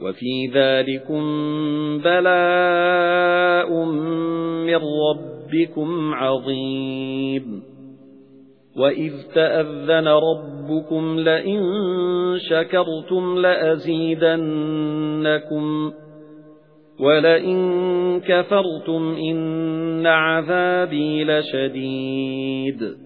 وَفِي ذَلِكُمْ بَلَاءٌ مِّن رَّبِّكُمْ عَظِيمٌ. وَإِذْ تَأَذَّنَ رَبُّكُمْ لَئِن شَكَرْتُمْ لَأَزِيدَنَّكُمْ وَلَئِن كَفَرْتُمْ إِنَّ عَذَابِي لَشَدِيدٌ.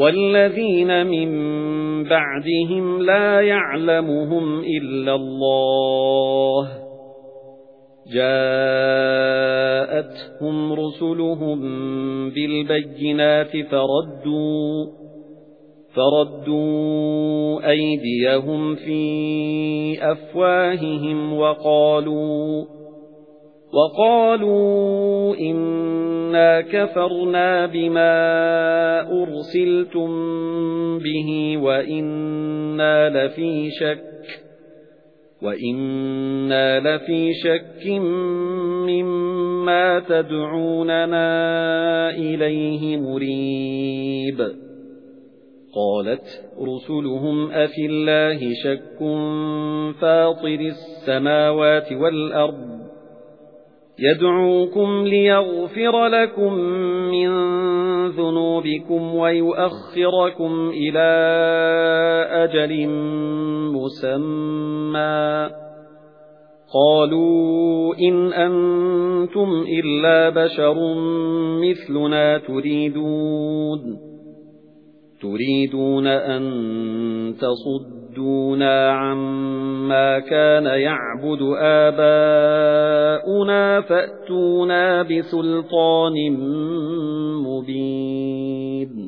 وَالَّذِينَ مِن بَعْدِهِمْ لَا يَعْلَمُهُمْ إِلَّا اللَّهُ. جَاءَتْهُمْ رُسُلُهُم بِالْبَيِّنَاتِ فَرَدُّوا فَرَدُّوا أَيْدِيَهُمْ فِي أَفْوَاهِهِمْ وَقَالُوا وَقَالُوا إِنَّا كَفَرْنَا بِمَا أُرْسِلْتُم بِهِ وَإِنَّا لَفِي شَكٍّ وَإِنَّا لَفِي شَكٍّ مِّمَّا تَدْعُونَنَا إِلَيْهِ مُرِيبٍ. قَالَتْ رُسُلُهُمْ أَفِي اللَّهِ شَكٌّ فَاطِرِ السَّمَاوَاتِ وَالْأَرْضِ يَدْعُوكُمْ لِيَغْفِرَ لَكُم مِّن ذُنُوبِكُمْ وَيُؤَخِّرَكُمْ إِلَى أَجَلٍ مُّسَمًّى. قَالُوا إِنْ أَنتُمْ إِلَّا بَشَرٌ مِثْلُنَا تُرِيدُونَ. تُرِيدُونَ أَن تَصُدُّونَا عَمَّا كَانَ يَعْبُدُ آبَاؤُنَا فَأْتُونَا بِسُلْطَانٍ مُبِينٍ.